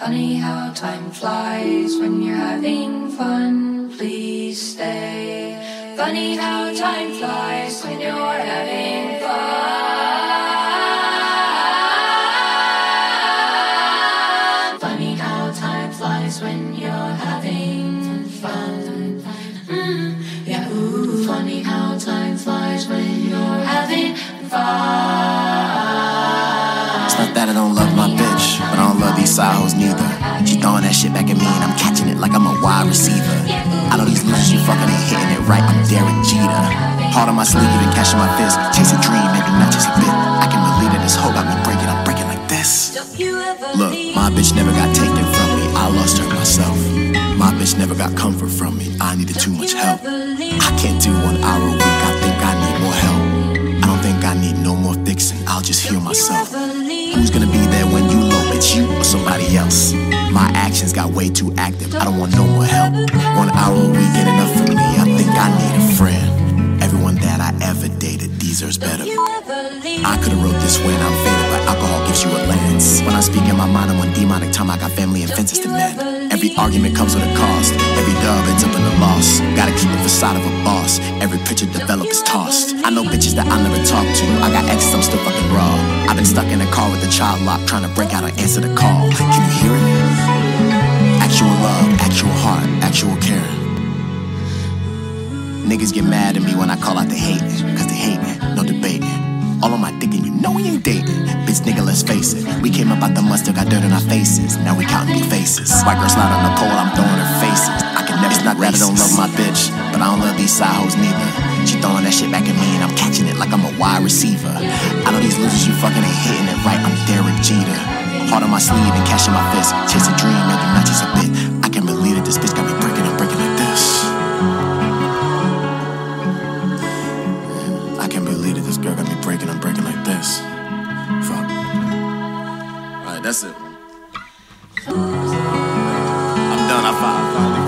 Funny how time flies when you're having fun. Please stay. Funny how time flies when you're having fun. Funny how time flies when you're having fun. Mm, yeah, ooh. Funny how time flies when you're having fun. It's not that I don't love these side neither. She throwing that shit back at me and I'm catching it like I'm a wide receiver. I know these losers, you fucking ain't hitting it right. I'm Derek Jeter. Heart on my sleeve, even cashing my fist. Chase a dream, maybe not just a bit. I can believe that this hoe got me breaking. I'm breaking like this. Look, my bitch never got taken from me. I lost her myself. My bitch never got comfort from me. I needed too much help. I can't do one hour a week. I think I need more help. I don't think I need no more fixing. I'll just heal myself. Actions got way too active. I don't want no more help. One hour a week ain't enough for me. I think I need a friend. Everyone that I ever dated deserves better. I could've wrote this when I'm faded, but alcohol gives you a lens. When I speak in my mind, I'm on demonic time. I got family and fences to mend. Every argument comes with a cost. Every dub ends up in a loss. Gotta keep the facade of a boss. Every picture developed is tossed. I know bitches that I'll never talk to. I got exes, I'm still fucking raw. I've been stuck in a car with a child lock, trying to break out and answer the call. Can you hear it? Actual love, actual heart, actual care. Niggas get mad at me when I call out the hate, cause they hate no debating. All on my dick and you know we ain't dating. Bitch nigga, let's face it. We came up out the mud, still got dirt on our faces. Now we counting big faces. White girl slide on the pole, I'm throwing her faces. I can never, it's not that I don't love my bitch, but I don't love these side hoes neither. She throwing that shit back at me and I'm catching it like I'm a wide receiver. I know these losers, you fucking ain't hitting it right. I'm Derek Jeter. Heart on my sleeve and cashing my fist. Chase a dream, this girl got me breaking, I'm breaking like this. Fuck. Alright, that's it. I'm done, I finally